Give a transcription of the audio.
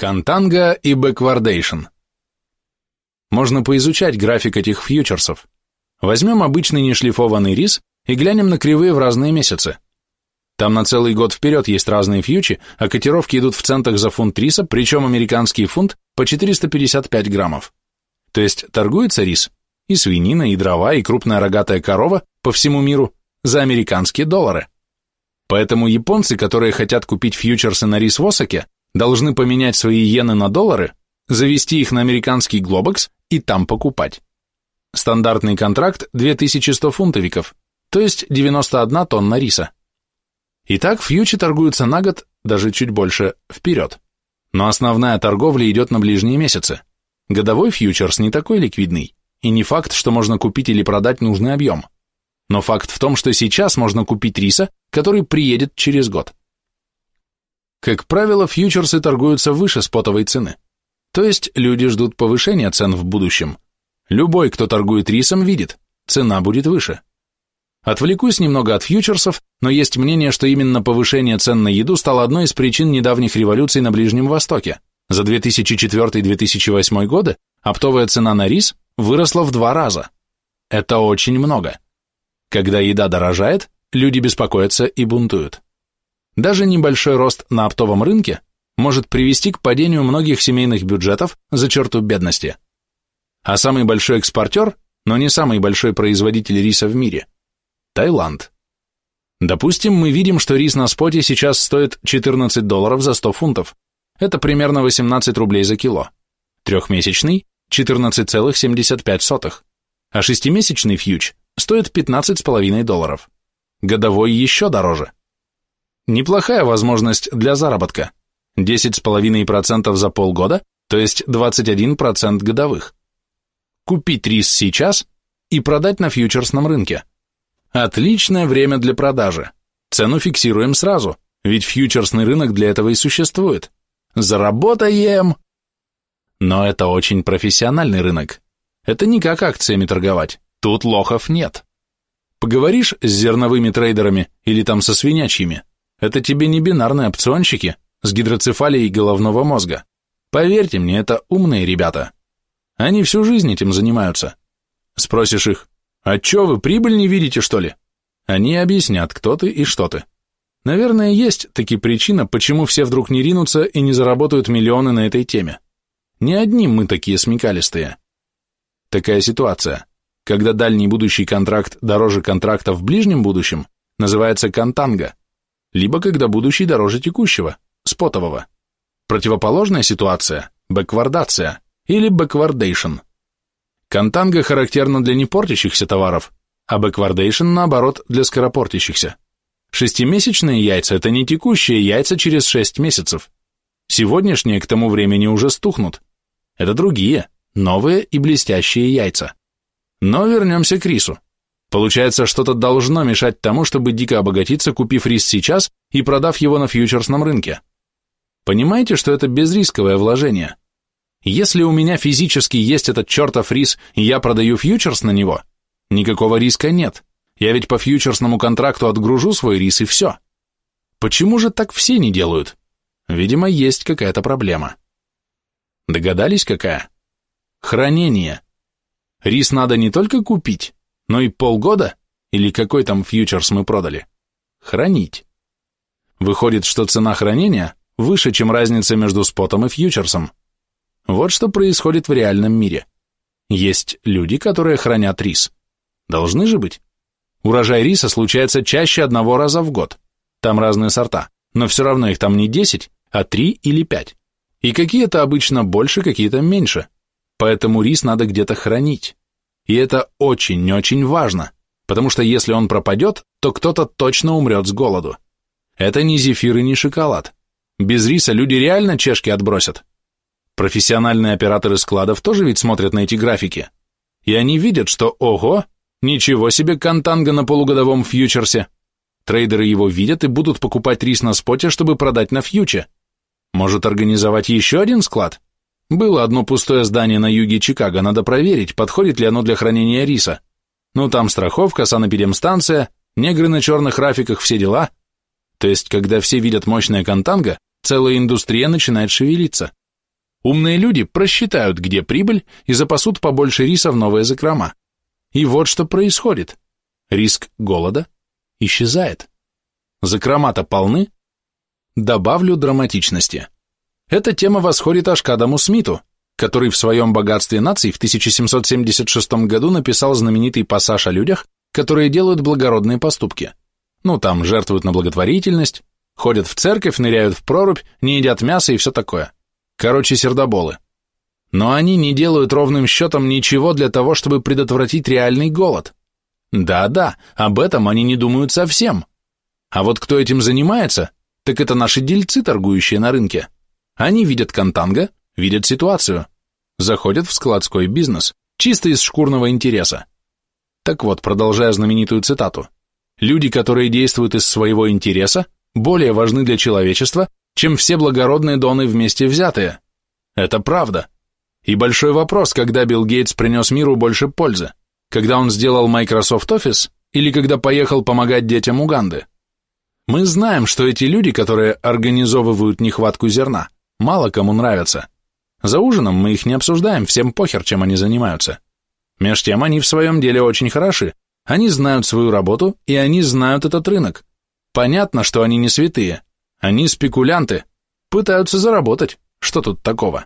Контанго и backwardation. Можно поизучать график этих фьючерсов. Возьмем обычный нешлифованный рис и глянем на кривые в разные месяцы. Там на целый год вперед есть разные фьючи, а котировки идут в центах за фунт риса, причем американский фунт по 455 граммов. То есть торгуется рис, и свинина, и дрова, и крупная рогатая корова по всему миру за американские доллары. Поэтому японцы, которые хотят купить фьючерсы на рис в Осаке, должны поменять свои иены на доллары, завести их на американский Глобекс и там покупать. Стандартный контракт 2100 фунтовиков, то есть 91 тонна риса. Итак, фьючи торгуются на год, даже чуть больше, вперед. Но основная торговля идет на ближние месяцы. Годовой фьючерс не такой ликвидный, и не факт, что можно купить или продать нужный объем. Но факт в том, что сейчас можно купить риса, который приедет через год. Как правило, фьючерсы торгуются выше спотовой цены. То есть люди ждут повышения цен в будущем. Любой, кто торгует рисом, видит, цена будет выше. Отвлекусь немного от фьючерсов, но есть мнение, что именно повышение цен на еду стало одной из причин недавних революций на Ближнем Востоке. За 2004-2008 годы оптовая цена на рис выросла в два раза. Это очень много. Когда еда дорожает, люди беспокоятся и бунтуют. Даже небольшой рост на оптовом рынке может привести к падению многих семейных бюджетов за черту бедности. А самый большой экспортер, но не самый большой производитель риса в мире – Таиланд. Допустим, мы видим, что рис на споте сейчас стоит 14 долларов за 100 фунтов. Это примерно 18 рублей за кило. Трехмесячный – 14,75, а шестимесячный фьюч стоит 15,5 долларов. Годовой еще дороже – Неплохая возможность для заработка. 10,5% за полгода, то есть 21% годовых. Купить рис сейчас и продать на фьючерсном рынке. Отличное время для продажи. Цену фиксируем сразу, ведь фьючерсный рынок для этого и существует. Заработаем! Но это очень профессиональный рынок. Это не как акциями торговать, тут лохов нет. Поговоришь с зерновыми трейдерами или там со свинячьими, это тебе не бинарные опционщики с гидроцефалией головного мозга. Поверьте мне, это умные ребята. Они всю жизнь этим занимаются. Спросишь их, а чё вы, прибыль не видите, что ли? Они объяснят, кто ты и что ты. Наверное, есть таки причина, почему все вдруг не ринутся и не заработают миллионы на этой теме. Не одни мы такие смекалистые. Такая ситуация, когда дальний будущий контракт дороже контракта в ближнем будущем, называется контанго либо когда будущий дороже текущего, спотового. Противоположная ситуация – бэквардация или backwardation. Контанго характерна для непортящихся товаров, а backwardation, наоборот, для скоропортящихся. Шестимесячные яйца – это не текущие яйца через шесть месяцев. Сегодняшние к тому времени уже стухнут. Это другие, новые и блестящие яйца. Но вернемся к рису. Получается, что-то должно мешать тому, чтобы дико обогатиться, купив рис сейчас и продав его на фьючерсном рынке. Понимаете, что это безрисковое вложение? Если у меня физически есть этот чертов рис, и я продаю фьючерс на него, никакого риска нет. Я ведь по фьючерсному контракту отгружу свой рис и все. Почему же так все не делают? Видимо, есть какая-то проблема. Догадались, какая? Хранение. Рис надо не только купить, но и полгода, или какой там фьючерс мы продали, хранить. Выходит, что цена хранения выше, чем разница между спотом и фьючерсом. Вот что происходит в реальном мире. Есть люди, которые хранят рис. Должны же быть. Урожай риса случается чаще одного раза в год. Там разные сорта, но все равно их там не 10, а 3 или 5. И какие-то обычно больше, какие-то меньше. Поэтому рис надо где-то хранить. И это очень-очень важно, потому что если он пропадет, то кто-то точно умрет с голоду. Это не зефир и не шоколад. Без риса люди реально чешки отбросят. Профессиональные операторы складов тоже ведь смотрят на эти графики. И они видят, что ого, ничего себе контанга на полугодовом фьючерсе. Трейдеры его видят и будут покупать рис на споте, чтобы продать на фьюче. Может организовать еще один склад? Было одно пустое здание на юге Чикаго, надо проверить, подходит ли оно для хранения риса. Ну там страховка, санэпидемстанция, негры на черных рафиках, все дела. То есть, когда все видят мощное контанго, целая индустрия начинает шевелиться. Умные люди просчитают, где прибыль, и запасут побольше риса в новые закрома. И вот что происходит. Риск голода исчезает. Закрома-то полны. Добавлю драматичности. Эта тема восходит аж к Адаму Смиту, который в своем «Богатстве наций» в 1776 году написал знаменитый пассаж о людях, которые делают благородные поступки. Ну, там, жертвуют на благотворительность, ходят в церковь, ныряют в прорубь, не едят мясо и все такое. Короче, сердоболы. Но они не делают ровным счетом ничего для того, чтобы предотвратить реальный голод. Да-да, об этом они не думают совсем. А вот кто этим занимается, так это наши дельцы, торгующие на рынке. Они видят контанго, видят ситуацию, заходят в складской бизнес, чисто из шкурного интереса. Так вот, продолжая знаменитую цитату, люди, которые действуют из своего интереса, более важны для человечества, чем все благородные доны вместе взятые. Это правда. И большой вопрос, когда Билл Гейтс принес миру больше пользы, когда он сделал Microsoft Office или когда поехал помогать детям Уганды. Мы знаем, что эти люди, которые организовывают нехватку зерна, мало кому нравятся. За ужином мы их не обсуждаем, всем похер, чем они занимаются. Меж тем они в своем деле очень хороши, они знают свою работу, и они знают этот рынок. Понятно, что они не святые, они спекулянты, пытаются заработать, что тут такого?